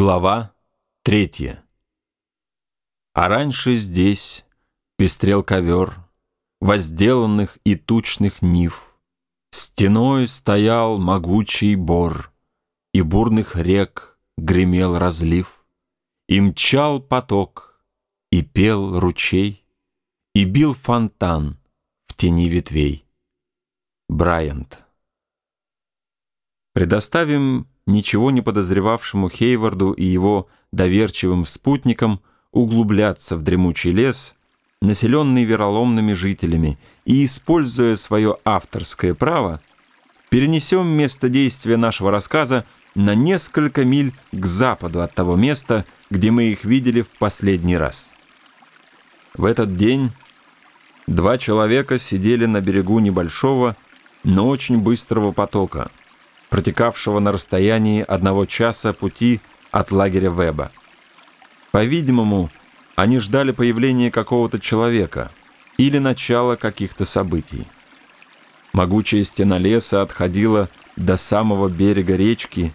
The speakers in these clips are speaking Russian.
Глава третья. А раньше здесь пестрел ковер Возделанных и тучных нив. Стеной стоял могучий бор, И бурных рек гремел разлив, И мчал поток, и пел ручей, И бил фонтан в тени ветвей. Брайант. Предоставим ничего не подозревавшему Хейварду и его доверчивым спутникам углубляться в дремучий лес, населенный вероломными жителями, и, используя свое авторское право, перенесем место действия нашего рассказа на несколько миль к западу от того места, где мы их видели в последний раз. В этот день два человека сидели на берегу небольшого, но очень быстрого потока – протекавшего на расстоянии одного часа пути от лагеря Веба. По-видимому, они ждали появления какого-то человека или начала каких-то событий. Могучая стена леса отходила до самого берега речки,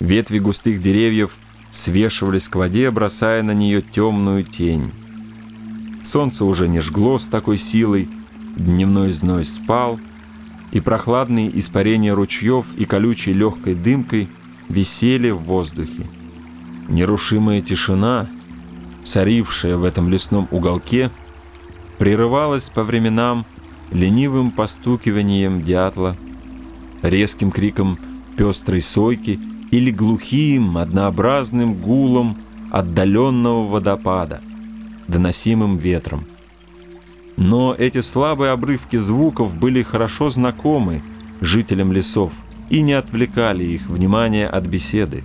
ветви густых деревьев свешивались к воде, бросая на нее темную тень. Солнце уже не жгло с такой силой, дневной зной спал — и прохладные испарения ручьев и колючей легкой дымкой висели в воздухе. Нерушимая тишина, царившая в этом лесном уголке, прерывалась по временам ленивым постукиванием дятла, резким криком пестрой сойки или глухим, однообразным гулом отдаленного водопада, доносимым ветром. Но эти слабые обрывки звуков были хорошо знакомы жителям лесов и не отвлекали их внимание от беседы.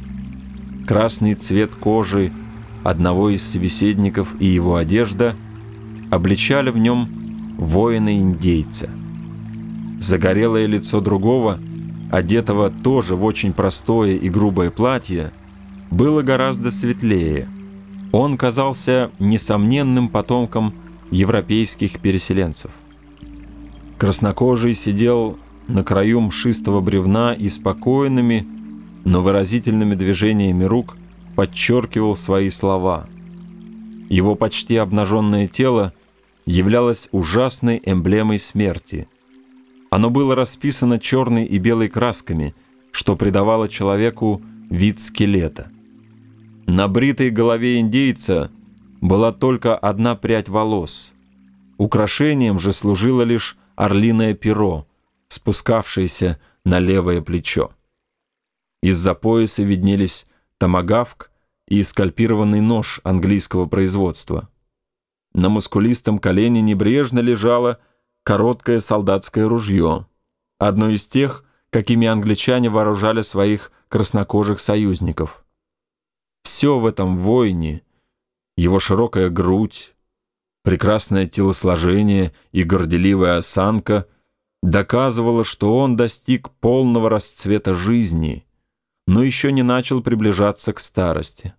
Красный цвет кожи одного из собеседников и его одежда обличали в нем воина-индейца. Загорелое лицо другого, одетого тоже в очень простое и грубое платье, было гораздо светлее. Он казался несомненным потомком европейских переселенцев. Краснокожий сидел на краю мшистого бревна и спокойными, но выразительными движениями рук подчеркивал свои слова. Его почти обнаженное тело являлось ужасной эмблемой смерти. Оно было расписано черной и белой красками, что придавало человеку вид скелета. На бритой голове индейца – была только одна прядь волос. Украшением же служило лишь орлиное перо, спускавшееся на левое плечо. Из-за пояса виднелись томагавк и скальпированный нож английского производства. На мускулистом колене небрежно лежало короткое солдатское ружье, одно из тех, какими англичане вооружали своих краснокожих союзников. Все в этом войне его широкая грудь, прекрасное телосложение и горделивая осанка доказывало, что он достиг полного расцвета жизни, но еще не начал приближаться к старости.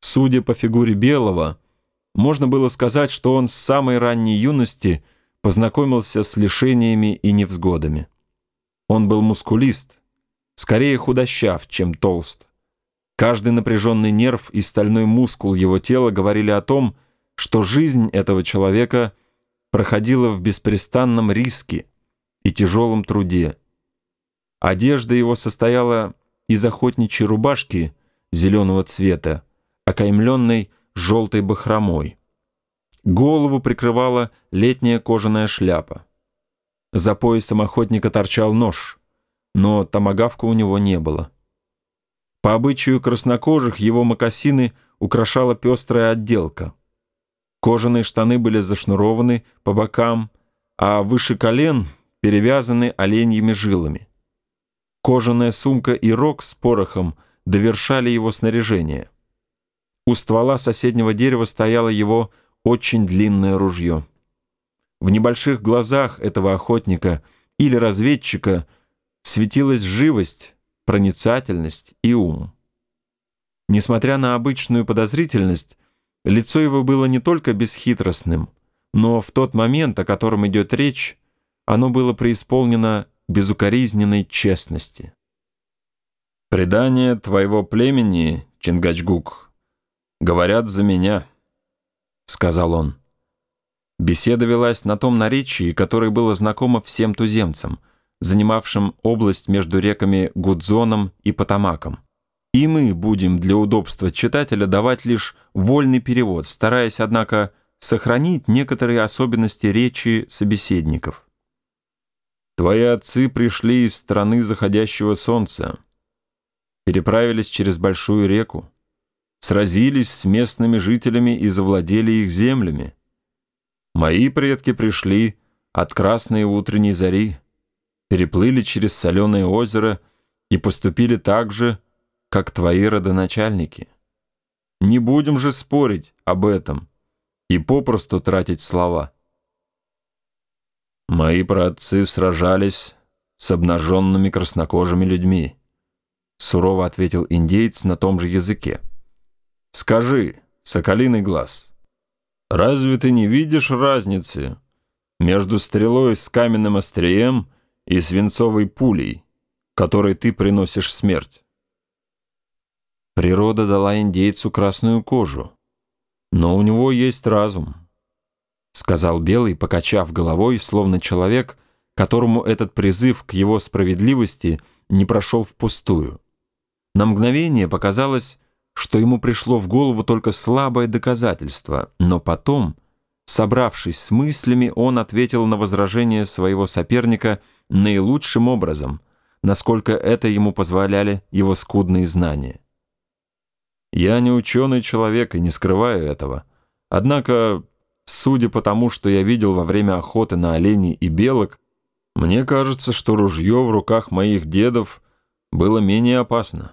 Судя по фигуре Белого, можно было сказать, что он с самой ранней юности познакомился с лишениями и невзгодами. Он был мускулист, скорее худощав, чем толст. Каждый напряженный нерв и стальной мускул его тела говорили о том, что жизнь этого человека проходила в беспрестанном риске и тяжелом труде. Одежда его состояла из охотничьей рубашки зеленого цвета, окаймленной желтой бахромой. Голову прикрывала летняя кожаная шляпа. За поясом охотника торчал нож, но томагавка у него не было. По обычаю краснокожих его мокасины украшала пестрая отделка. Кожаные штаны были зашнурованы по бокам, а выше колен перевязаны оленьими жилами. Кожаная сумка и рог с порохом довершали его снаряжение. У ствола соседнего дерева стояло его очень длинное ружье. В небольших глазах этого охотника или разведчика светилась живость, проницательность и ум. Несмотря на обычную подозрительность, лицо его было не только бесхитростным, но в тот момент, о котором идет речь, оно было преисполнено безукоризненной честности. «Предания твоего племени, Чингачгук, говорят за меня», — сказал он. Беседа велась на том наречии, которое было знакомо всем туземцам, занимавшим область между реками Гудзоном и Потамаком. И мы будем для удобства читателя давать лишь вольный перевод, стараясь, однако, сохранить некоторые особенности речи собеседников. Твои отцы пришли из страны заходящего солнца, переправились через большую реку, сразились с местными жителями и завладели их землями. Мои предки пришли от красной утренней зари, переплыли через соленое озеро и поступили так же, как твои родоначальники. Не будем же спорить об этом и попросту тратить слова. Мои праотцы сражались с обнаженными краснокожими людьми, сурово ответил индейец на том же языке. Скажи, соколиный глаз, разве ты не видишь разницы между стрелой с каменным острием и свинцовой пулей, которой ты приносишь смерть? Природа дала индейцу красную кожу, но у него есть разум сказал Белый, покачав головой, словно человек, которому этот призыв к его справедливости не прошел впустую. На мгновение показалось, что ему пришло в голову только слабое доказательство, но потом, собравшись с мыслями, он ответил на возражение своего соперника наилучшим образом, насколько это ему позволяли его скудные знания. «Я не ученый человек и не скрываю этого. Однако Судя по тому, что я видел во время охоты на оленей и белок, мне кажется, что ружье в руках моих дедов было менее опасно,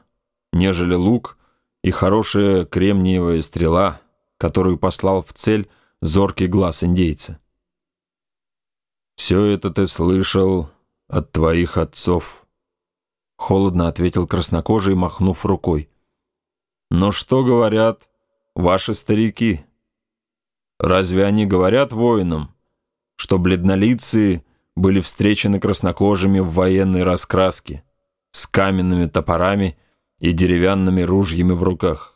нежели лук и хорошая кремниевая стрела, которую послал в цель зоркий глаз индейца. «Все это ты слышал от твоих отцов», — холодно ответил краснокожий, махнув рукой. «Но что говорят ваши старики?» Разве они говорят воинам, что бледнолицые были встречены краснокожими в военной раскраске, с каменными топорами и деревянными ружьями в руках?